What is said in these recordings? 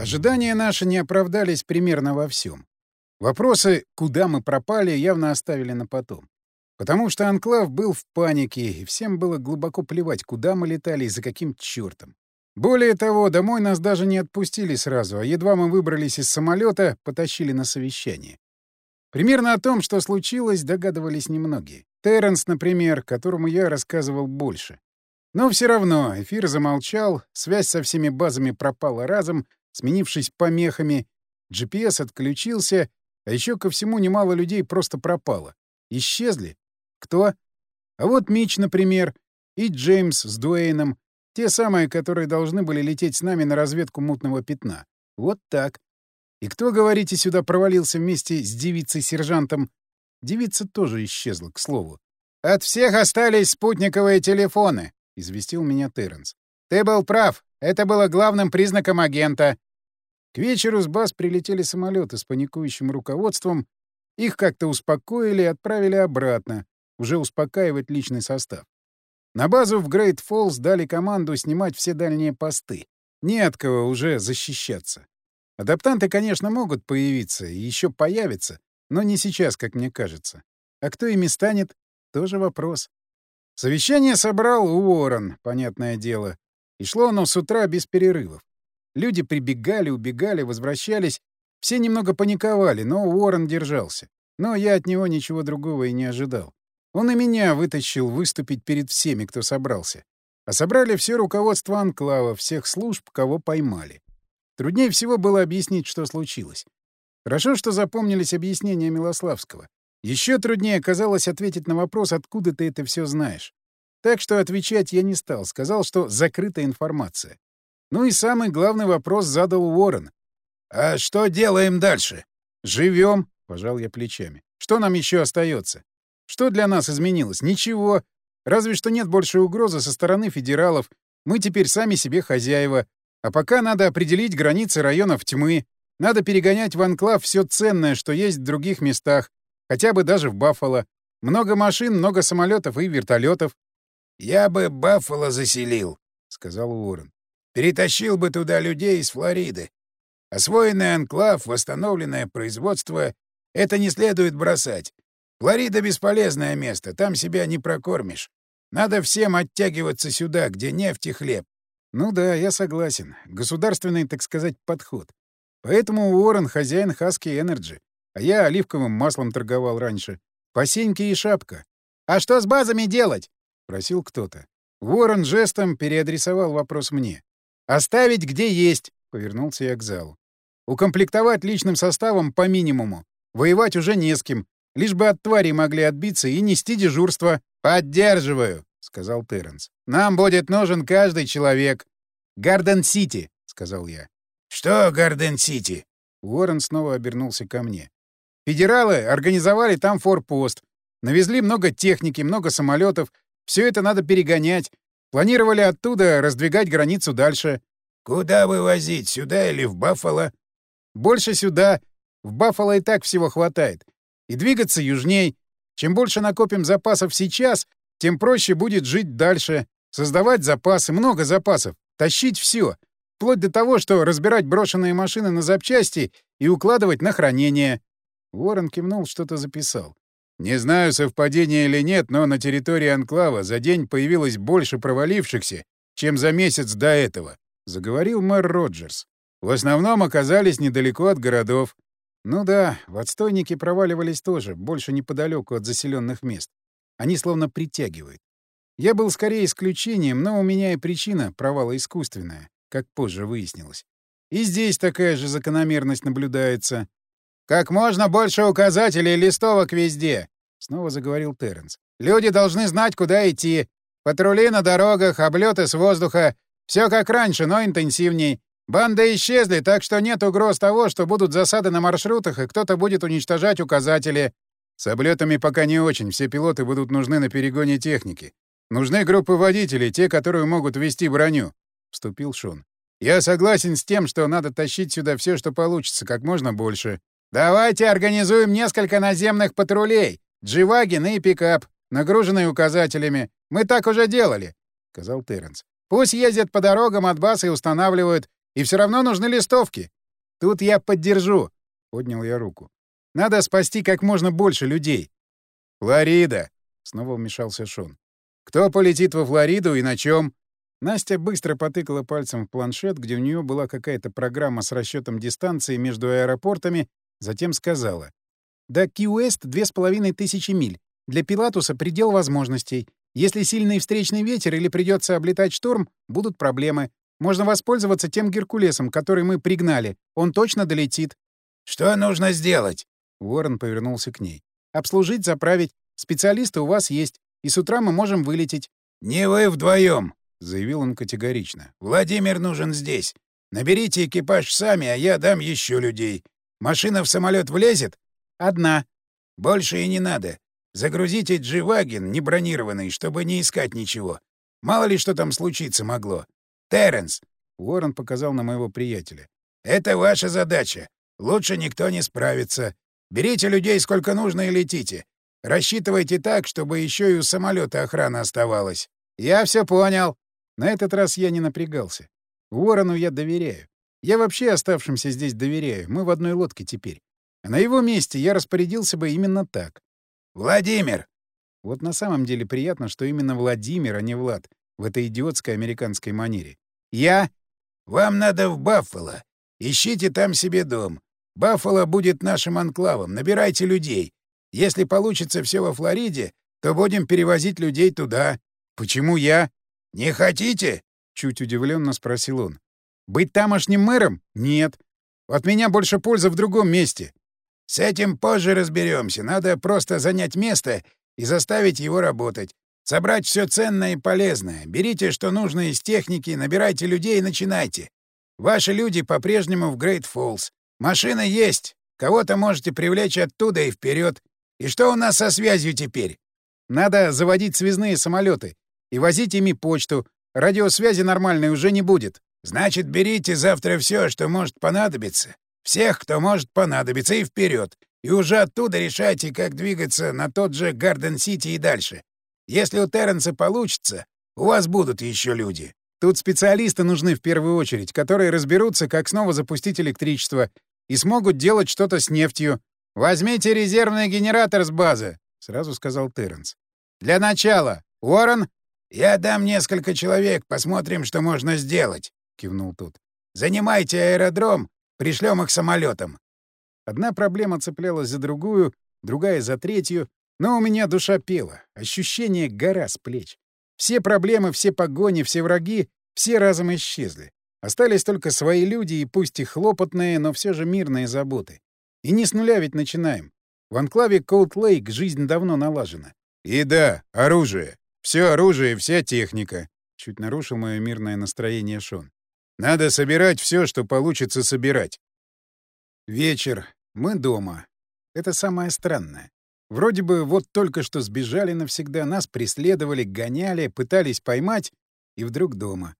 Ожидания наши не оправдались примерно во всем. Вопросы, куда мы пропали, явно оставили на потом. Потому что Анклав был в панике, и всем было глубоко плевать, куда мы летали и за каким чертом. Более того, домой нас даже не отпустили сразу, а едва мы выбрались из самолета, потащили на совещание. Примерно о том, что случилось, догадывались немногие. Терренс, например, которому я рассказывал больше. Но все равно эфир замолчал, связь со всеми базами пропала разом, сменившись помехами, GPS отключился, а еще ко всему немало людей просто пропало. Исчезли. Кто? А вот Мич, например, и Джеймс с Дуэйном, те самые, которые должны были лететь с нами на разведку мутного пятна. Вот так. И кто, говорите, сюда провалился вместе с девицей-сержантом? Девица тоже исчезла, к слову. «От всех остались спутниковые телефоны», — известил меня Терренс. «Ты был прав. Это было главным признаком агента». К вечеру с баз прилетели самолеты с паникующим руководством. Их как-то успокоили и отправили обратно, уже успокаивать личный состав. На базу в Грейт Фоллс дали команду снимать все дальние посты. Не от кого уже защищаться. Адаптанты, конечно, могут появиться и еще появятся, но не сейчас, как мне кажется. А кто ими станет — тоже вопрос. Совещание собрал Уоррен, понятное дело. И шло оно с утра без перерывов. Люди прибегали, убегали, возвращались. Все немного паниковали, но Уоррен держался. Но я от него ничего другого и не ожидал. Он и меня вытащил выступить перед всеми, кто собрался. А собрали все руководство Анклава, всех служб, кого поймали. Труднее всего было объяснить, что случилось. Хорошо, что запомнились объяснения Милославского. Еще труднее оказалось ответить на вопрос, откуда ты это все знаешь. Так что отвечать я не стал, сказал, что закрытая информация. Ну и самый главный вопрос задал Уоррен. «А что делаем дальше?» «Живем», — пожал я плечами. «Что нам еще остается? Что для нас изменилось? Ничего. Разве что нет больше угрозы со стороны федералов. Мы теперь сами себе хозяева. А пока надо определить границы районов тьмы. Надо перегонять в анклав все ценное, что есть в других местах. Хотя бы даже в Баффало. Много машин, много самолетов и вертолетов. «Я бы Баффало заселил», — сказал Уоррен. «Перетащил бы туда людей из Флориды. Освоенный анклав, восстановленное производство — это не следует бросать. Флорида — бесполезное место, там себя не прокормишь. Надо всем оттягиваться сюда, где нефть и хлеб. Ну да, я согласен. Государственный, так сказать, подход. Поэтому Уоррен — хозяин Хаски Энерджи, а я оливковым маслом торговал раньше. По Сеньке и шапка. «А что с базами делать?» — спросил кто-то. Уоррен жестом переадресовал вопрос мне. «Оставить где есть», — повернулся я к залу. «Укомплектовать личным составом по минимуму. Воевать уже не с кем. Лишь бы от тварей могли отбиться и нести дежурство. Поддерживаю!» — сказал Терренс. «Нам будет нужен каждый человек. Гарден-Сити», — сказал я. «Что Гарден-Сити?» Уоррен снова обернулся ко мне. «Федералы организовали там форпост. Навезли много техники, много самолетов. Все это надо перегонять. Планировали оттуда раздвигать границу дальше». «Куда вывозить? Сюда или в Баффало?» «Больше сюда. В Баффало и так всего хватает. И двигаться южней. Чем больше накопим запасов сейчас, тем проще будет жить дальше, создавать запасы, много запасов, тащить все, вплоть до того, что разбирать брошенные машины на запчасти и укладывать на хранение. Ворон кивнул, что-то записал. Не знаю, совпадение или нет, но на территории Анклава за день появилось больше провалившихся, чем за месяц до этого, — заговорил мэр Роджерс. В основном оказались недалеко от городов. Ну да, в отстойники проваливались тоже, больше неподалеку от заселенных мест. Они словно притягивают. Я был скорее исключением, но у меня и причина провала искусственная, как позже выяснилось. И здесь такая же закономерность наблюдается. «Как можно больше указателей и листовок везде!» — снова заговорил Терренс. «Люди должны знать, куда идти. Патрули на дорогах, облеты с воздуха. Все как раньше, но интенсивней. Банды исчезли, так что нет угроз того, что будут засады на маршрутах, и кто-то будет уничтожать указатели. С облетами пока не очень, все пилоты будут нужны на перегоне техники. Нужны группы водителей, те, которые могут вести броню», — вступил Шон. «Я согласен с тем, что надо тащить сюда все, что получится, как можно больше. Давайте организуем несколько наземных патрулей, дживагин и пикап, нагруженные указателями. Мы так уже делали», — сказал Терренс. «Пусть ездят по дорогам от баз и устанавливают. И все равно нужны листовки. Тут я поддержу. Поднял я руку. Надо спасти как можно больше людей. Флорида. Снова вмешался Шон. Кто полетит во Флориду и на чем? Настя быстро потыкала пальцем в планшет, где у нее была какая-то программа с расчетом дистанции между аэропортами, затем сказала. «До Ки-Уэст две с половиной тысячи миль. Для Пилатуса предел возможностей. Если сильный встречный ветер или придется облетать шторм, будут проблемы. Можно воспользоваться тем Геркулесом, который мы пригнали. Он точно долетит». «Что нужно сделать?» Уоррен повернулся к ней. «Обслужить, заправить. Специалисты у вас есть. И с утра мы можем вылететь». «Не вы вдвоем. — заявил он категорично. «Владимир нужен здесь. Наберите экипаж сами, а я дам еще людей. Машина в самолет влезет?» «Одна». «Больше и не надо. Загрузите дживаген, не бронированный, чтобы не искать ничего. Мало ли что там случиться могло. Терренс!» Уоррен показал на моего приятеля. «Это ваша задача. Лучше никто не справится. Берите людей сколько нужно и летите. Рассчитывайте так, чтобы еще и у самолета охрана оставалась». «Я все понял», на этот раз я не напрягался. Ворону я доверяю. Я вообще оставшимся здесь доверяю. Мы в одной лодке теперь. А на его месте я распорядился бы именно так. «Владимир!» Вот на самом деле приятно, что именно Владимир, а не Влад, в этой идиотской американской манере. «Я...» «Вам надо в Баффало. Ищите там себе дом. Баффало будет нашим анклавом. Набирайте людей. Если получится все во Флориде, то будем перевозить людей туда. Почему я? «Не хотите?» — чуть удивленно спросил он. «Быть тамошним мэром? Нет. От меня больше пользы в другом месте». «С этим позже разберемся. Надо просто занять место и заставить его работать. Собрать все ценное и полезное. Берите, что нужно из техники, набирайте людей и начинайте. Ваши люди по-прежнему в Грейт Фоллс. Машина есть. Кого-то можете привлечь оттуда и вперед. И что у нас со связью теперь? Надо заводить связные самолеты и возить ими почту. Радиосвязи нормальной уже не будет. Значит, берите завтра все, что может понадобиться. Всех, кто может понадобиться, и вперед. И уже оттуда решайте, как двигаться на тот же Гарден-Сити и дальше. Если у Терренса получится, у вас будут еще люди. Тут специалисты нужны в первую очередь, которые разберутся, как снова запустить электричество, и смогут делать что-то с нефтью. «Возьмите резервный генератор с базы», — сразу сказал Терренс. «Для начала. Уоррен, «Я дам несколько человек, посмотрим, что можно сделать», — кивнул тут. «Занимайте аэродром, пришлем их самолетом». Одна проблема цеплялась за другую, другая — за третью, но у меня душа пела, ощущение гора с плеч. Все проблемы, все погони, все враги — все разом исчезли. Остались только свои люди и пусть и хлопотные, но все же мирные заботы. И не с нуля ведь начинаем. В анклаве Коут-Лейк жизнь давно налажена. И да, оружие. Все оружие, вся техника. Чуть нарушил мое мирное настроение Шон. Надо собирать все, что получится собирать. Вечер. Мы дома. Это самое странное. Вроде бы вот только что сбежали навсегда, нас преследовали, гоняли, пытались поймать, и вдруг дома.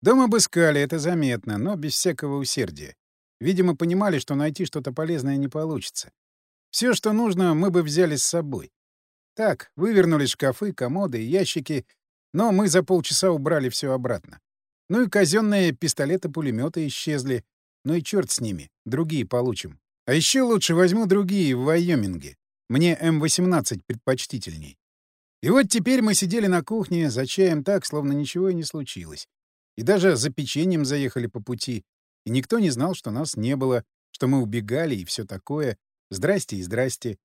Дом обыскали, это заметно, но без всякого усердия. Видимо, понимали, что найти что-то полезное не получится. Все, что нужно, мы бы взяли с собой. Так, вывернули шкафы, комоды ящики, но мы за полчаса убрали все обратно. Ну и казенные пистолеты-пулеметы исчезли. Ну и черт с ними, другие получим. А еще лучше возьму другие в Вайоминге. Мне М-18 предпочтительней. И вот теперь мы сидели на кухне за чаем так, словно ничего и не случилось. И даже за печеньем заехали по пути. И никто не знал, что нас не было, что мы убегали и все такое. Здрасте и здрасте.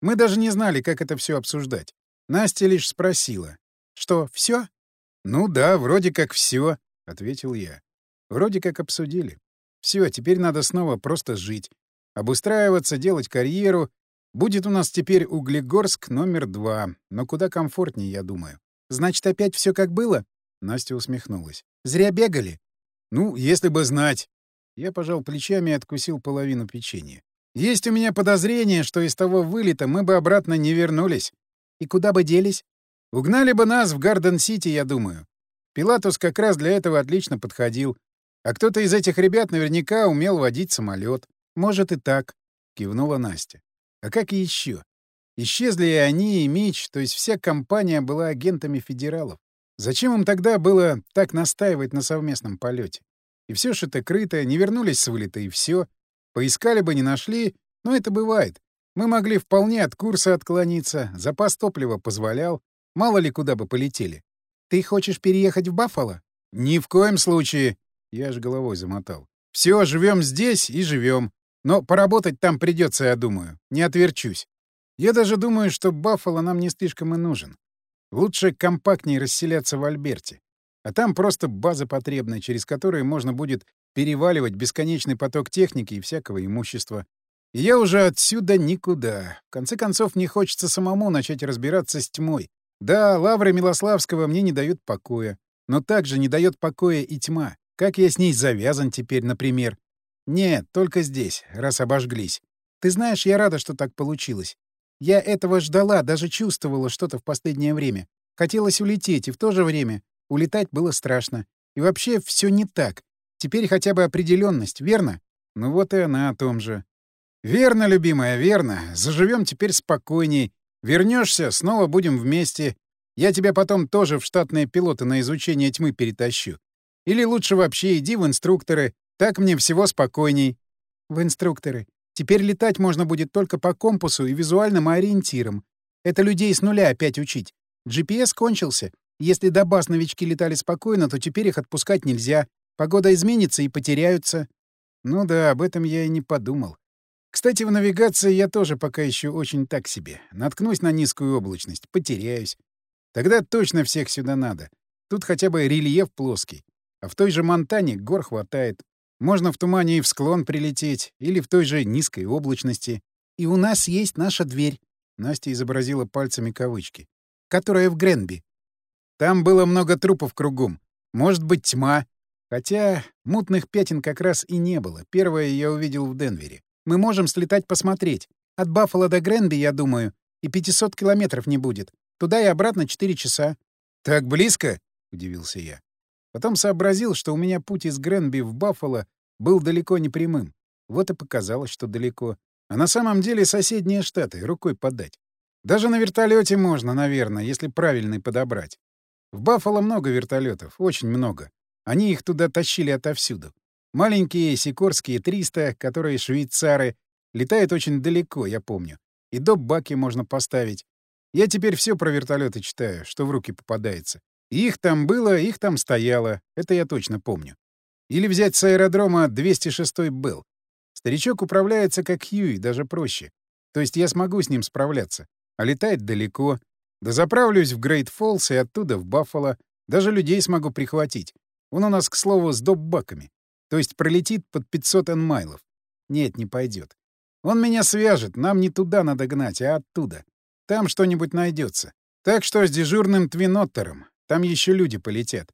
Мы даже не знали, как это все обсуждать. Настя лишь спросила. «Что, все? «Ну да, вроде как все, ответил я. «Вроде как обсудили. Все, теперь надо снова просто жить. Обустраиваться, делать карьеру. Будет у нас теперь Углегорск номер два, но куда комфортнее, я думаю. Значит, опять все как было?» Настя усмехнулась. «Зря бегали?» «Ну, если бы знать». Я пожал плечами и откусил половину печенья. Есть у меня подозрение, что из того вылета мы бы обратно не вернулись. И куда бы делись? Угнали бы нас в Гарден-Сити, я думаю. Пилатус как раз для этого отлично подходил. А кто-то из этих ребят наверняка умел водить самолет. Может и так, — кивнула Настя. А как еще? Исчезли и они, и Мич, то есть вся компания была агентами федералов. Зачем им тогда было так настаивать на совместном полете? И все шито-крыто, не вернулись с вылета, и все. Поискали бы, не нашли, но это бывает. Мы могли вполне от курса отклониться, запас топлива позволял, мало ли куда бы полетели. Ты хочешь переехать в Баффало? Ни в коем случае. Я аж головой замотал. Все, живем здесь и живем. Но поработать там придется, я думаю. Не отверчусь. Я даже думаю, что Баффало нам не слишком и нужен. Лучше компактнее расселяться в Альберте. А там просто база потребная, через которую можно будет переваливать бесконечный поток техники и всякого имущества. И я уже отсюда никуда. В конце концов, не хочется самому начать разбираться с тьмой. Да, лавры Милославского мне не дают покоя. Но также не дает покоя и тьма. Как я с ней завязан теперь, например? Нет, только здесь, раз обожглись. Ты знаешь, я рада, что так получилось. Я этого ждала, даже чувствовала что-то в последнее время. Хотелось улететь, и в то же время улетать было страшно. И вообще все не так. Теперь хотя бы определенность, верно? Ну вот и она о том же. Верно, любимая, верно. Заживем теперь спокойней. Вернешься, снова будем вместе. Я тебя потом тоже в штатные пилоты на изучение тьмы перетащу. Или лучше вообще иди в инструкторы. Так мне всего спокойней. В инструкторы. Теперь летать можно будет только по компасу и визуальным ориентирам. Это людей с нуля опять учить. GPS кончился. Если до баз новички летали спокойно, то теперь их отпускать нельзя. Погода изменится и потеряются. Ну да, об этом я и не подумал. Кстати, в навигации я тоже пока еще очень так себе. Наткнусь на низкую облачность, потеряюсь. Тогда точно всех сюда надо. Тут хотя бы рельеф плоский. А в той же Монтане гор хватает. Можно в тумане и в склон прилететь, или в той же низкой облачности. И у нас есть наша дверь. Настя изобразила пальцами кавычки. Которая в Гренби. Там было много трупов кругом. Может быть, тьма. Хотя мутных пятен как раз и не было. Первое я увидел в Денвере. Мы можем слетать посмотреть. От Баффало до Гренби, я думаю, и 500 километров не будет. Туда и обратно 4 часа. — Так близко? — удивился я. Потом сообразил, что у меня путь из Гренби в Баффало был далеко не прямым. Вот и показалось, что далеко. А на самом деле соседние штаты, рукой подать. Даже на вертолете можно, наверное, если правильный подобрать. В Баффало много вертолетов, очень много. Они их туда тащили отовсюду. Маленькие сикорские 300, которые швейцары, летают очень далеко, я помню. И до баки можно поставить. Я теперь все про вертолеты читаю, что в руки попадается. Их там было, их там стояло, это я точно помню. Или взять с аэродрома 206-й Белл. Старичок управляется как Хьюи, даже проще. То есть я смогу с ним справляться. А летает далеко. Да заправлюсь в Грейт Фоллс и оттуда в Баффало. Даже людей смогу прихватить. Он у нас, к слову, с доп-баками. То есть пролетит под 500 майлов. Нет, не пойдет. Он меня свяжет, нам не туда надо гнать, а оттуда. Там что-нибудь найдется. Так что с дежурным твиноттером. Там еще люди полетят.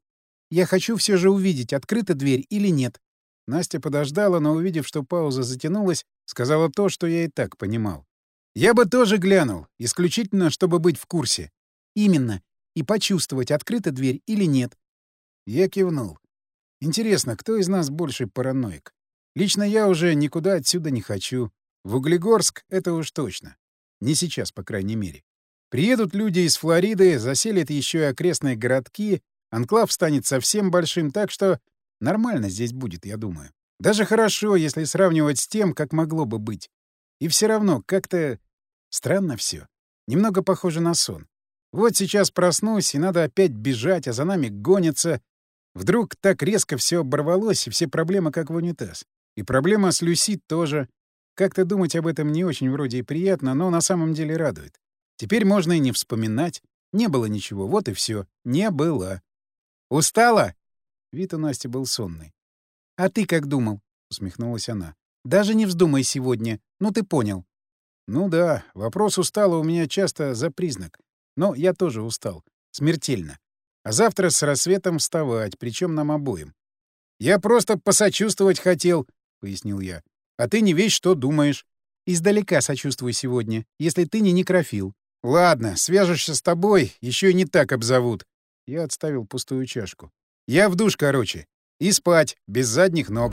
Я хочу все же увидеть, открыта дверь или нет. Настя подождала, но, увидев, что пауза затянулась, сказала то, что я и так понимал. «Я бы тоже глянул, исключительно, чтобы быть в курсе». «Именно. И почувствовать, открыта дверь или нет». Я кивнул. «Интересно, кто из нас больше параноик? Лично я уже никуда отсюда не хочу. В Углегорск — это уж точно. Не сейчас, по крайней мере. Приедут люди из Флориды, заселят еще и окрестные городки, анклав станет совсем большим, так что нормально здесь будет, я думаю. Даже хорошо, если сравнивать с тем, как могло бы быть. И все равно как-то странно все. Немного похоже на сон. Вот сейчас проснусь, и надо опять бежать, а за нами гонятся. Вдруг так резко все оборвалось, и все проблемы как в унитаз. И проблема с Люси тоже. Как-то думать об этом не очень вроде и приятно, но на самом деле радует. Теперь можно и не вспоминать. Не было ничего, вот и все. Не было. «Устала?» Вид у Насти был сонный. «А ты как думал?» — усмехнулась она. «Даже не вздумай сегодня. Ну, ты понял». «Ну да, вопрос устала у меня часто за признак. Но я тоже устал. Смертельно. А завтра с рассветом вставать, причем нам обоим. «Я просто посочувствовать хотел», — пояснил я. «А ты не весь что думаешь». «Издалека сочувствую сегодня, если ты не некрофил. «Ладно, свяжешься с тобой, еще и не так обзовут». Я отставил пустую чашку. «Я в душ, короче. И спать, без задних ног».